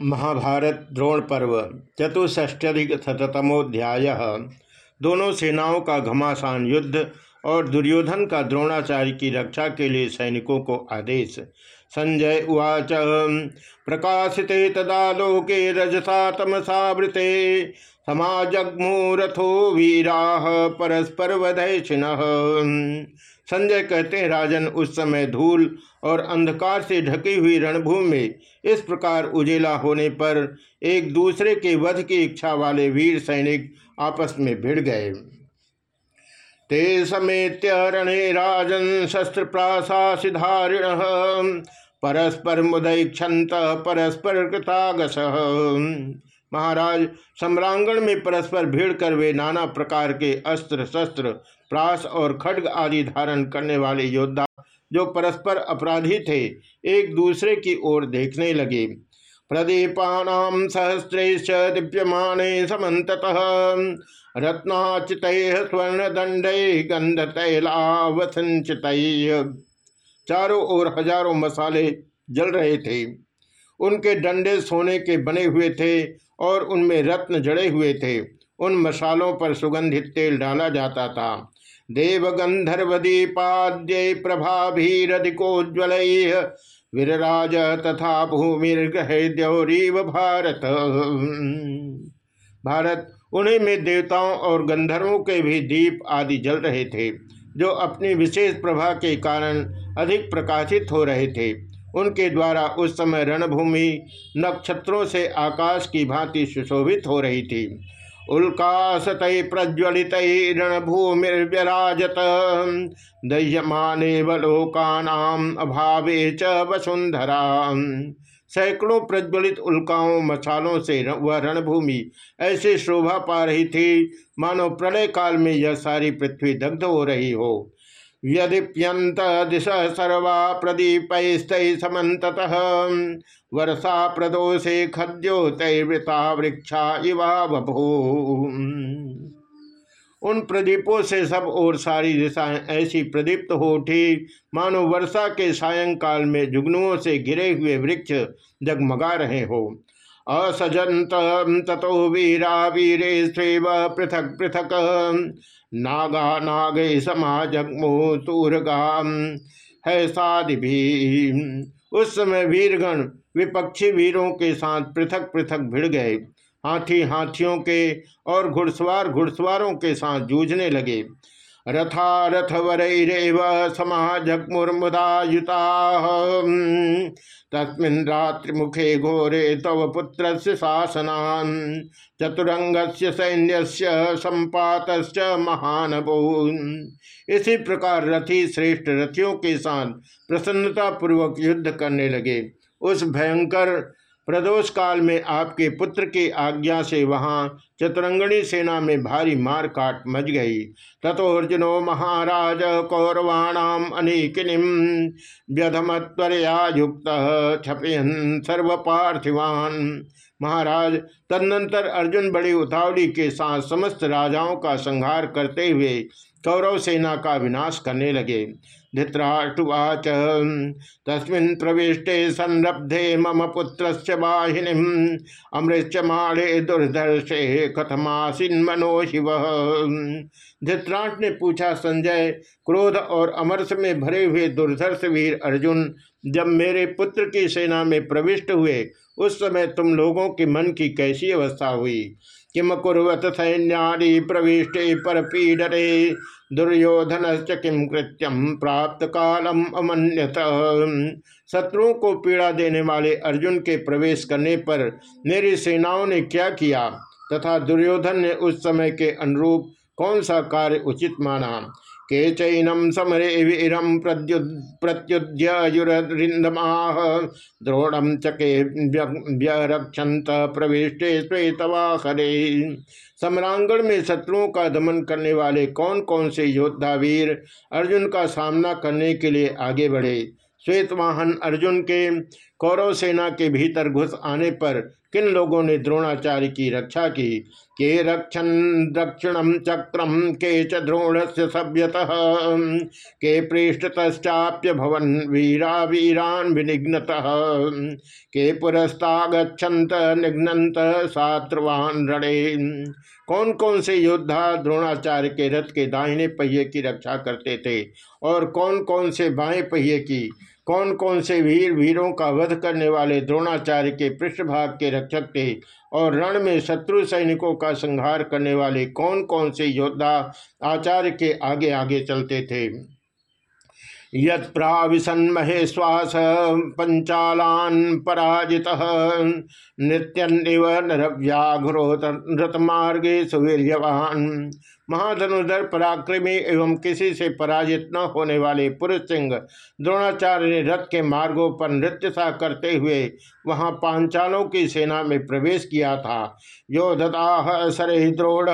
महाभारत द्रोण पर्व चतुष्ष्ट्यधिक शतमोध्याय दोनों सेनाओं का घमासान युद्ध और दुर्योधन का द्रोणाचार्य की रक्षा के लिए सैनिकों को आदेश। संजय उवाच, प्रकाशिते तदा लोके रजसा तमसावृते समाजग्मूरथो वीरा परस्पर वधैषिण। संजय कहते हैं, राजन उस समय धूल और अंधकार से ढकी हुई रणभूमि में। इस प्रकार उजेला होने पर एक दूसरे के वध की इच्छा वाले वीर सैनिक आपस में भिड़ गए। ते समेत रणे राजन शस्त्र प्राशासिधारिण परस्पर मुदयक्षत परस्पर कृतागस। महाराज, सम्रांगण में परस्पर भीड़ कर वे नाना प्रकार के अस्त्र, शस्त्र, प्रास और खड्ग आदि धारण करने वाले योद्धा, जो परस्पर अपराधी थे, एक दूसरे की ओर देखने लगे। प्रदीपानाम सहस्रेश दिव्यमान समत रत्नाचित स्वर्ण दंड गंध तैलावसंचित चारों ओर हज़ारों मसाले जल रहे थे। उनके डंडे सोने के बने हुए थे और उनमें रत्न जड़े हुए थे। उन मसालों पर सुगंधित तेल डाला जाता था। देव गंधर्वदीपाद्य प्रभाभीरधिकोज्वल वीरराज तथा भूमिर्गृह भारत। भारत, उन्हीं में देवताओं और गंधर्वों के भी दीप आदि जल रहे थे, जो अपनी विशेष प्रभा के कारण अधिक प्रकाशित हो रहे थे। उनके द्वारा उस समय रणभूमि नक्षत्रों से आकाश की भांति सुशोभित हो रही थी। उल्काशत प्रज्वलित रणभूमिर्व्यराजत दह्यमाने वलोकानाम अभावे च वसुंधरा सैकड़ों प्रज्वलित उल्काओं मसालों से वह रणभूमि ऐसे शोभा पा रही थी। मानो प्रलय काल में यह सारी पृथ्वी दग्ध हो रही हो। व्यदीप्यंत दिश सर्वा प्रदीप समत वर्षा प्रदोषे खद्योतैवृता वृक्षा इवा बभू उन प्रदीपों से सब और सारी दिशाएँ ऐसी प्रदीप्त हो उठी। मानो वर्षा के सायंकाल में जुगनुओं से घिरे हुए वृक्ष जगमगा रहे हो। असजंत ततो वीरा वीरे स्व पृथक पृथक। नागा नागे समाजगमो तूरगाम। है साधि भी उस समय वीरगण विपक्षी वीरों के साथ पृथक पृथक भिड़ गए। हाथी हाथियों के और घुड़सवार घुड़सवारों के साथ जूझने लगे। रथा रथवरैरव समाजमुर्मुदायुता तस्मिन् रात्रि मुखे घोरे तव पुत्र शासनान। चतुरंग सैन्य संपात महानभो इसी प्रकार रथी श्रेष्ठ रथियों के साथ प्रसन्नता पूर्वक युद्ध करने लगे। उस भयंकर प्रदोष काल में आपके पुत्र की आज्ञा से वहाँ चतुरंगणी सेना में भारी मार काट मच गई। तथो अर्जुनो, महाराज कौरवाणाम अनेकिनीम व्यधमत्वरया युक्त छपयन सर्व पार्थिवान महाराज, तदनंतर अर्जुन बड़ी उतावली के साथ समस्त राजाओं का संहार करते हुए कौरव सेना का विनाश करने लगे। धृतराष्ट्रवाच तस्मिन् प्रविष्टे संरब्धे मम पुत्र वाहिनी अमृत माणे दुर्धर्षे कथमासीन मनो शिव। धृतराष्ट्र ने पूछा, संजय, क्रोध और अमरस में भरे हुए दुर्धर्ष वीर अर्जुन, जब मेरे पुत्र की सेना में प्रविष्ट हुए, उस समय तुम लोगों के मन की कैसी अवस्था हुई? किम कुरत सैन्यारी पर पीडरे दुर्योधन किम कृत्यम प्राप्त कालम अमन्यत। शत्रुओं को पीड़ा देने वाले अर्जुन के प्रवेश करने पर मेरी सेनाओं ने क्या किया? तथा दुर्योधन ने उस समय के अनुरूप कौन सा कार्य उचित माना? के चैनम समरे वीरम प्रत्युद्युरिंदमाह द्रोणम चके व्यरक्षत प्रविष्टे श्वेतवाखरे सम्रांगण में शत्रुओं का दमन करने वाले कौन कौन से योद्धा वीर अर्जुन का सामना करने के लिए आगे बढ़े? श्वेतवाहन अर्जुन के कौरव सेना के भीतर घुस आने पर किन लोगों ने द्रोणाचार्य की रक्षा की? के रक्षण दक्षिणम चक्रम के च द्रोण से सभ्यत, के पृष्ठतश्चाप्य भवन वीरा वीरान विनिघ्नत के पुरस्ता गच्छन्त निघ्नत सात्रवान रणे। कौन कौन से योद्धा द्रोणाचार्य के रथ के दाहिने पहिए की रक्षा करते थे और कौन कौन से बाएँ पहिए की? कौन कौन से वीर वीरों का वध करने वाले द्रोणाचार्य के पृष्ठभाग के रक्षक थे और रण में शत्रु सैनिकों का संहार करने वाले कौन कौन से योद्धा आचार्य के आगे आगे चलते थे? यत्प्राविशन महेश्वास पंचालान पराजित। नृत्यन्निव नरव्याघ्रो रतमार्गे सुवीर्यवान। महाधनुधर पराक्रमी एवं किसी से पराजित न होने वाले पुरुष सिंह द्रोणाचार्य ने रथ के मार्गों पर नृत्य सा करते हुए वहाँ पांचालों की सेना में प्रवेश किया था। योधता सरे द्रोण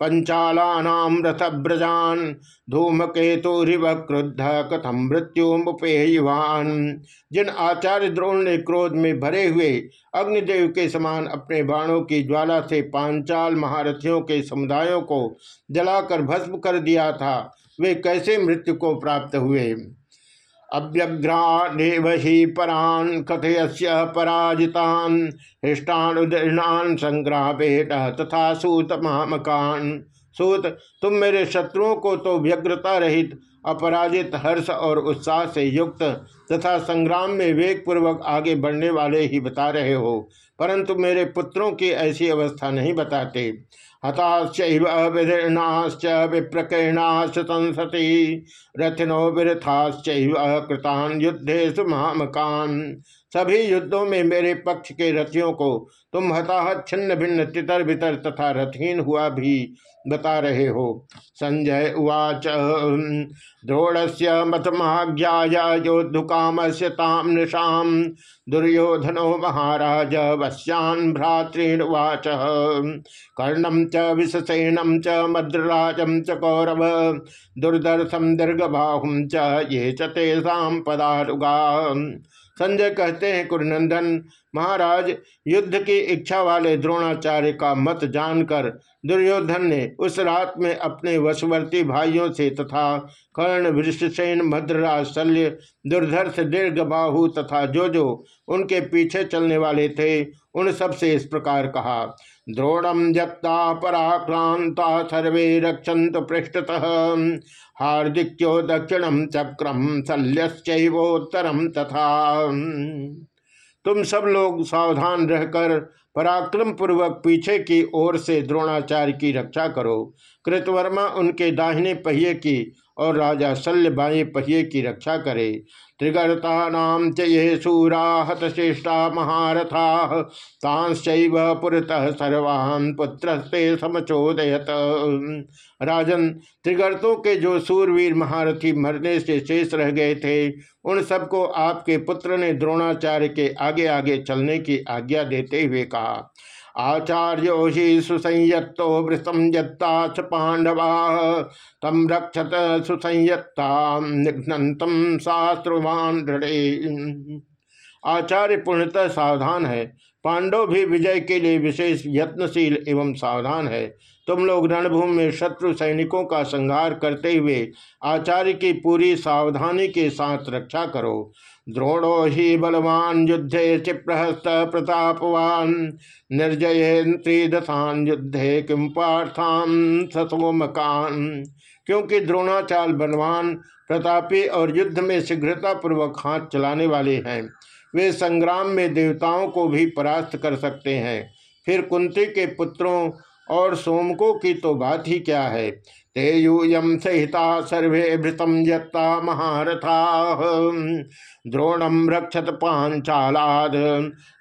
पंचालानाम रथब्रजान धूमकेतुरिव क्रुद्ध कथम मृत्यु मुपेयवान जिन आचार्य द्रोण ने क्रोध में भरे हुए अग्निदेव के समान अपने बाणों की ज्वाला से पांचाल महारथियों के समुदायों को जलाकर भस्म कर दिया था, वे कैसे मृत्यु को प्राप्त हुए? अव्यग्राडेव ही परान कथयस्य पराजितान हृष्टानुदीर्णान संग्रामेट तथा सूत मामकान सूत, तुम मेरे शत्रुओं को तो व्यग्रता रहित, अपराजित, हर्ष और उत्साह से युक्त, तथा संग्राम में वेग पूर्वक आगे बढ़ने वाले ही बता रहे हो, परंतु मेरे पुत्रों की ऐसी अवस्था नहीं बताते। हताश्चैव विदीर्णाश्च विप्रकीर्णाश्च संसति। रथिनो विरथाश्चैव कृतान युद्धेशु महामकान। सभी युद्धों में मेरे पक्ष के रथियों को तुम हताहत, छिन्न भिन्न, तितर बितर तथा रथहीन हुआ भी बता रहे हो। संजय उवाच द्रोण से मतमाज्ञा योद्धुकाम से ताम निशाम दुर्योधनो महाराज, वश्यान भ्रातृण वाच कर्णम च विषसेनम च मद्रराजम च कौरव दुर्दर्शम दीर्घबाहुम च, ये चेषा पदारुगा संजय कहते हैं, कुरनंदन, महाराज, युद्ध की इच्छा वाले द्रोणाचार्य का मत जानकर दुर्योधन ने उस रात में अपने वशवर्ती भाइयों से तथा कर्ण वृषसेन भद्रराज शल्य, दुर्धर्ष दीर्घ बाहु तथा जो जो उनके पीछे चलने वाले थे, उन सबसे इस प्रकार कहा। द्रोणम जत्ता पराक्रांता सर्वे रक्षंत पृष्ठतः। हार्दिक्यो दक्षिणम चक्रम शल्योत्तरम तथा। तुम सब लोग सावधान रहकर पराक्रम पूर्वक पीछे की ओर से द्रोणाचार्य की रक्षा करो। कृतवर्मा उनके दाहिने पहिए की और राजा शल्य बाएँ पहिए की रक्षा करे। त्रिगर्ता च ये सूरा हतश्रेष्ठा महारथा, तांश्चैव पुरतः सर्वान् पुत्रस्ते समचोदयत। राजन, त्रिगर्तों के जो सूरवीर महारथी मरने से शेष रह गए थे, उन सबको आपके पुत्र ने द्रोणाचार्य के आगे आगे चलने की आज्ञा देते हुए कहा। आचार्यो ही सुसंयत्तो वृतम यत्ता च पांडवा तम रक्षत सुसंयत्ता निघ्नतम शास्त्रवान आचार्य पूर्णतः सावधान है। पांडव भी विजय के लिए विशेष यत्नशील एवं सावधान है। तुम लोग रणभूमि में शत्रु सैनिकों का संहार करते हुए आचार्य की पूरी सावधानी के साथ रक्षा करो। द्रोणो ही बलवान युद्धे चिप्रहस्त प्रतापवान निर्जय त्रिदशान युद्धे किम पार्थान ससोमकान। क्योंकि द्रोणाचाल बलवान, प्रतापी और युद्ध में शीघ्रतापूर्वक हाथ चलाने वाले हैं। वे संग्राम में देवताओं को भी परास्त कर सकते हैं। फिर कुंती के पुत्रों और सोमकों की तो बात ही क्या है? ते यूयम सहिता सर्वे भृतम यत्ता महारथा। द्रोणम रक्षत पांचालाद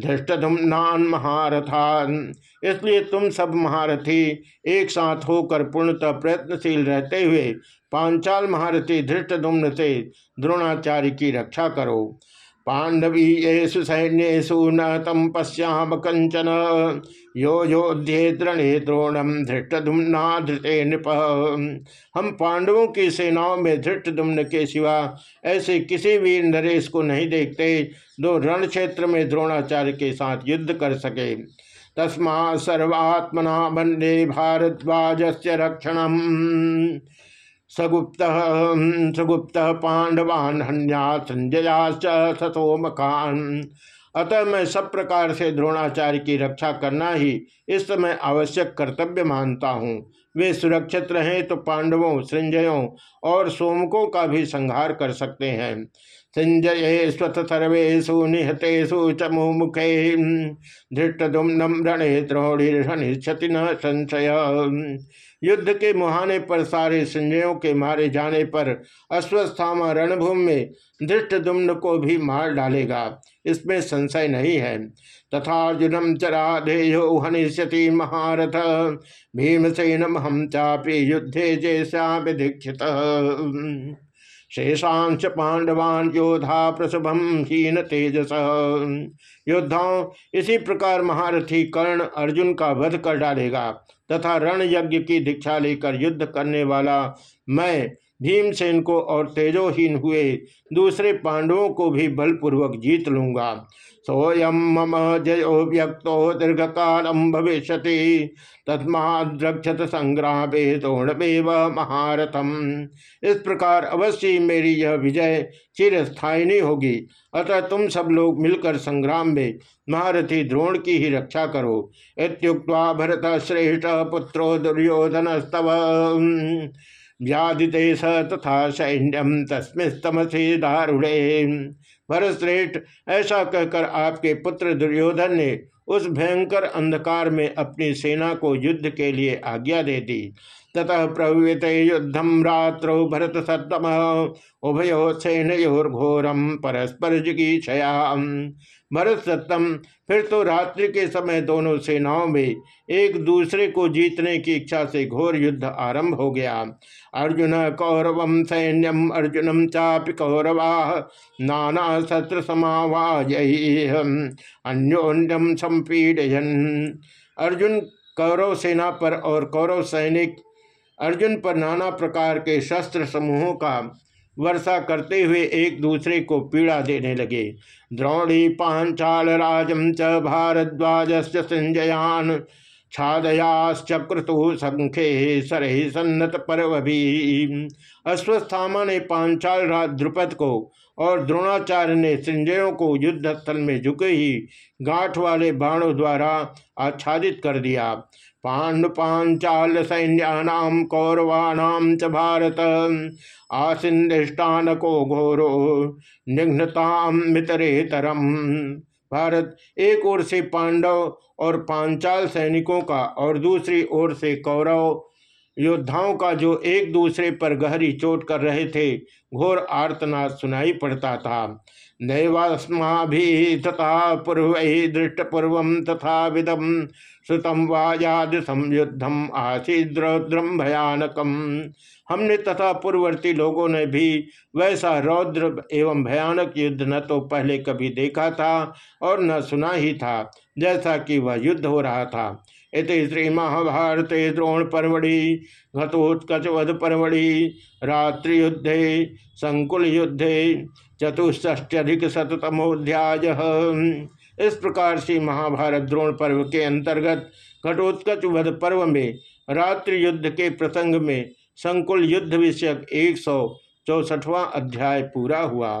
धृष्टधुम्नान महारथान। इसलिए तुम सब महारथी एक साथ होकर पूर्णतः प्रयत्नशील रहते हुए पांचाल महारथी धृष्टधुम्न से द्रोणाचार्य की रक्षा करो। पांडवी येषु सैन्यु न तम पश्याम कंचन यो योध्ये द्रणे द्रोणम धृष्टुम्ना धृते नृप। हम पांडवों की सेनाओं में धृष्टुम्न के सिवा ऐसे किसी वीर नरेश को नहीं देखते जो रण क्षेत्र में द्रोणाचार्य के साथ युद्ध कर सके। तस्मा सर्वात्मना बंदे भारद्वाज से रक्षण सगुप्त सगुप्त पांडवान हन्या संजयाश्च सतोमकान अतः मैं सब प्रकार से द्रोणाचार्य की रक्षा करना ही इस समय आवश्यक कर्तव्य मानता हूँ। वे सुरक्षित रहें तो पांडवों, संजयों और सोमकों का भी संहार कर सकते हैं। संजय स्वथ सर्वेशु निहतेषु च मुमुखे धृष्टुम्नम रणे द्रोणिर्हनिष्यति न संशय। युद्ध के मुहाने पर सारे संजयों के मारे जाने पर अश्वस्थामा रणभूमि में धृष्ट दुम्न को भी मार डालेगा। इसमें संशय नहीं है। तथा अर्जुनम चराधेयो हनिष्यति महारथ। भीमसेनम हम चापी युद्धे जैसा विदीक्षित। शेषांश पांडवान योधा प्रसभम हीन तेजस। योद्धाओं, इसी प्रकार महारथी कर्ण अर्जुन का वध कर डालेगा, तथा रण यज्ञ की दीक्षा लेकर युद्ध करने वाला मैं भीमसेन को और तेजोहीन हुए। दूसरे पांडवों को भी बलपूर्वक जीत लूँगा। सोयम मम जयो व्यक्तो दीर्घ कालम भविष्य तस्माद्रक्षत संग्रामे द्रोणमेव महारथम। इस प्रकार अवश्य मेरी यह विजय चिरस्थायिनी होगी। अतः तुम सब लोग मिलकर संग्राम में महारथी द्रोण की ही रक्षा करो। इतुक्ता भरत श्रेष्ठ पुत्रो दुर्योधन स्तव व्याधिदेश तथा सैन्यम तस्मिस्तमसी दारुणे। भरतश्रेष्ठ ऐसा कहकर आपके पुत्र दुर्योधन ने उस भयंकर अंधकार में अपनी सेना को युद्ध के लिए आज्ञा दे दी। ततः प्रवृत युद्धम रात्रो भरत सत्तम, उभयो सेनयोर्घोरम परस्पर जिगीषया भरत सत्तम। फिर तो रात्रि के समय दोनों सेनाओं में एक दूसरे को जीतने की इच्छा से घोर युद्ध आरंभ हो गया। अर्जुन, कौरव सैन्यम अर्जुनम चापि कौरवा, नाना शस्त्र समावाज अन्योन्यम संपीडयन। अर्जुन, कौरव सेना पर और कौरव सैनिक, अर्जुन पर नाना प्रकार के शस्त्र समूहों का वर्षा करते हुए एक दूसरे को पीड़ा देने लगे। द्रोणी पांचाल राजम च भारद्वाज संजयान छादयाश्चक्रतु संख्ये सरहि सन्नत पर्व भी अश्वस्थामा ने पांचाल द्रुपद को और द्रोणाचार्य ने संजयों को युद्ध स्थल में झुके ही गांठ वाले बाणों द्वारा आच्छादित कर दिया। पांडुपांचाल सैन्यानाम कौरवाणाम च भारत। आसिंदिष्टान को घोरो निघ्नताम मितरेतरम। भारत एक ओर से पांडव और पांचाल सैनिकों का और दूसरी ओर से कौरव योद्धाओं का जो एक दूसरे पर गहरी चोट कर रहे थे, घोर आर्तनाद सुनाई पड़ता था। नैवास्मा भी तथा पूर्व ही दृष्टपूर्व तथा विदम श्रुतम वायाद संयुद्धम आसीद्रौद्रम भयानकम हमने तथा पूर्ववर्ती लोगों ने भी वैसा रौद्र एवं भयानक युद्ध न तो पहले कभी देखा था और न सुना ही था, जैसा कि वह युद्ध हो रहा था। इति श्री महाभारत द्रोण परमढ़ि घतोत्कचवध परमढ़ि रात्रि युद्धे संकुल युद्धे चतुष्ष्ट्यधिक शतमोध्याय इस प्रकार से महाभारत द्रोण पर्व के अंतर्गत घटोत्कच वध पर्व में रात्रि युद्ध के प्रसंग में संकुल युद्ध विषयक एक सौ चौसठवां अध्याय पूरा हुआ।